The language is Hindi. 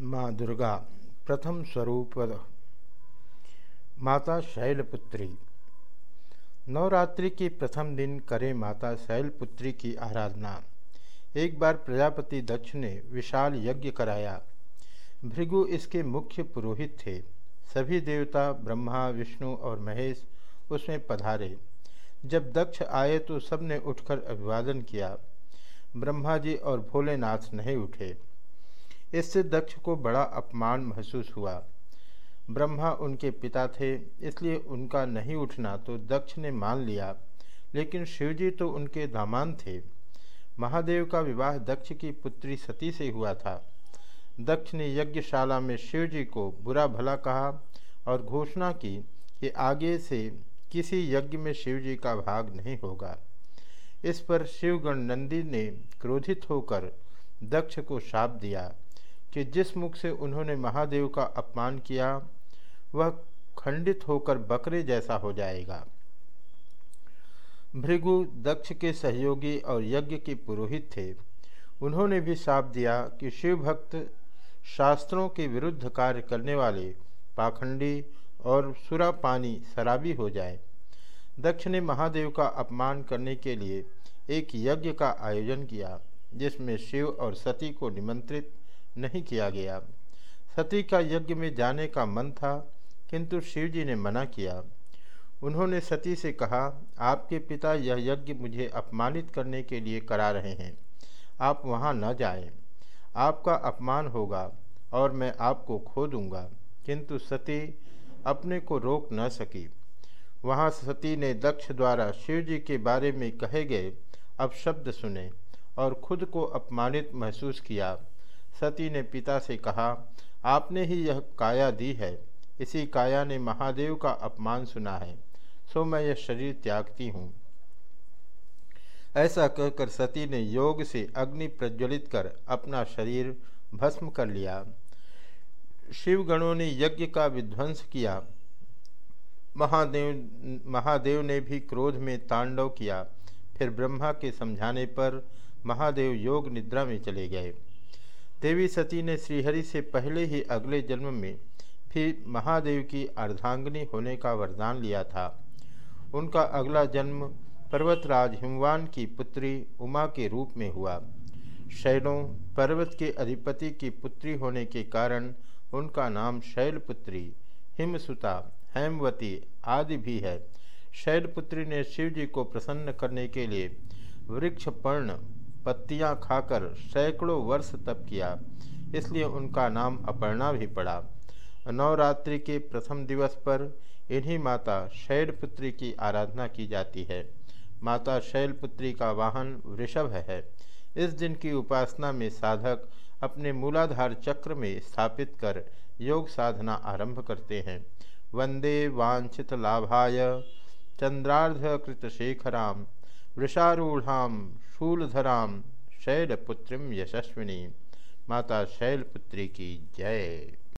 माँ दुर्गा, प्रथम स्वरूप माता शैलपुत्री। नवरात्रि के प्रथम दिन करें माता शैलपुत्री की आराधना। एक बार प्रजापति दक्ष ने विशाल यज्ञ कराया। भृगु इसके मुख्य पुरोहित थे। सभी देवता, ब्रह्मा, विष्णु और महेश उसमें पधारे। जब दक्ष आए तो सबने उठकर अभिवादन किया। ब्रह्मा जी और भोलेनाथ नहीं उठे। इससे दक्ष को बड़ा अपमान महसूस हुआ। ब्रह्मा उनके पिता थे, इसलिए उनका नहीं उठना तो दक्ष ने मान लिया, लेकिन शिवजी तो उनके दामान थे। महादेव का विवाह दक्ष की पुत्री सती से हुआ था। दक्ष ने यज्ञशाला में शिवजी को बुरा भला कहा और घोषणा की कि आगे से किसी यज्ञ में शिवजी का भाग नहीं होगा। इस पर शिवगण नंदी ने क्रोधित होकर दक्ष को शाप दिया। कि जिस मुख से उन्होंने महादेव का अपमान किया, वह खंडित होकर बकरे जैसा हो जाएगा। भृगु दक्ष के सहयोगी और यज्ञ के पुरोहित थे। उन्होंने भी साप दिया कि शिव भक्त शास्त्रों के विरुद्ध कार्य करने वाले पाखंडी और सुरापानी शराबी हो जाए। दक्ष ने महादेव का अपमान करने के लिए एक यज्ञ का आयोजन किया, जिसमें शिव और सती को निमंत्रित नहीं किया गया। सती का यज्ञ में जाने का मन था, किंतु शिवजी ने मना किया। उन्होंने सती से कहा, आपके पिता यह यज्ञ मुझे अपमानित करने के लिए करा रहे हैं। आप वहाँ न जाएँ। आपका अपमान होगा और मैं आपको खो दूँगा। किंतु सती अपने को रोक न सकी। वहाँ सती ने दक्ष द्वारा शिवजी के बारे में कहे गए अपशब्द सुने और खुद को अपमानित महसूस किया। सती ने पिता से कहा, आपने ही यह काया दी है। इसी काया ने महादेव का अपमान सुना है। सो मैं यह शरीर त्यागती हूँ। ऐसा कहकर सती ने योग से अग्नि प्रज्वलित कर अपना शरीर भस्म कर लिया। शिवगणों ने यज्ञ का विध्वंस किया। महादेव महादेव ने भी क्रोध में तांडव किया। फिर ब्रह्मा के समझाने पर महादेव योग निद्रा में चले गए। देवी सती ने श्रीहरि से पहले ही अगले जन्म में फिर महादेव की अर्धांगिनी होने का वरदान लिया था। उनका अगला जन्म पर्वतराज हिमवान की पुत्री उमा के रूप में हुआ। शैलों पर्वत के अधिपति की पुत्री होने के कारण उनका नाम शैलपुत्री, हिमसुता, हेमवती आदि भी है। शैलपुत्री ने शिवजी को प्रसन्न करने के लिए वृक्ष पर्ण पत्तियाँ खाकर सैकड़ों वर्ष तप किया, इसलिए उनका नाम अपर्णा भी पड़ा। नवरात्रि के प्रथम दिवस पर इन्हीं माता शैलपुत्री की आराधना की जाती है। माता शैलपुत्री का वाहन वृषभ है। इस दिन की उपासना में साधक अपने मूलाधार चक्र में स्थापित कर योग साधना आरंभ करते हैं। वंदे वांछित लाभाय, चंद्रार्धकृत शेखराम। वृषारूढ़ाम शूलधराम शैलपुत्रीम यशस्विनी। माता शैलपुत्री की जय।